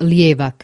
Lijevak.